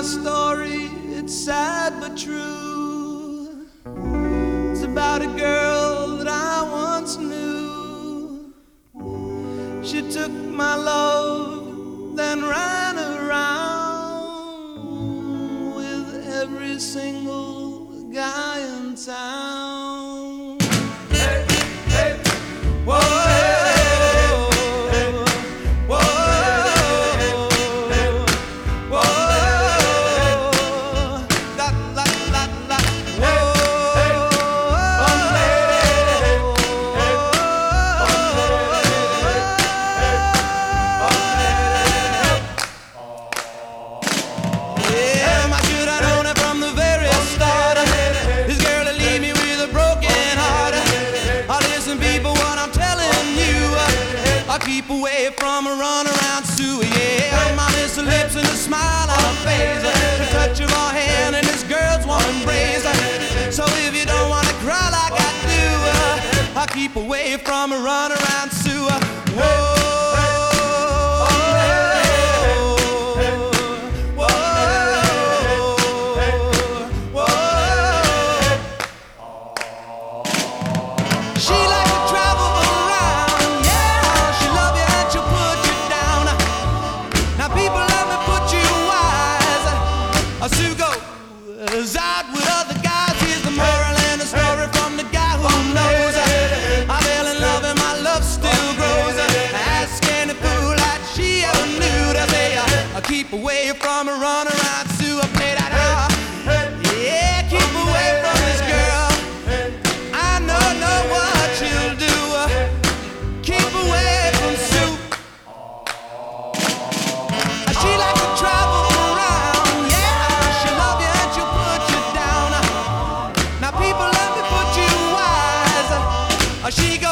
my story. It's sad but true. It's about a girl that I once knew. She took my love, then ran around with every single keep away from a run around Sue. Yeah, my miss her lips and a smile on her face, the touch of her hand and this girl's warm embrace. So if you don't wanna cry like I do, uh, I keep away from a run around Sue. Uh, whoa. away from a runner out to a play that all. Yeah, keep away from this girl. I know, know what you'll do. Keep away from soup. She likes to travel around. Yeah, she'll love you and she'll put you down. Now people love to put you wise. She goes.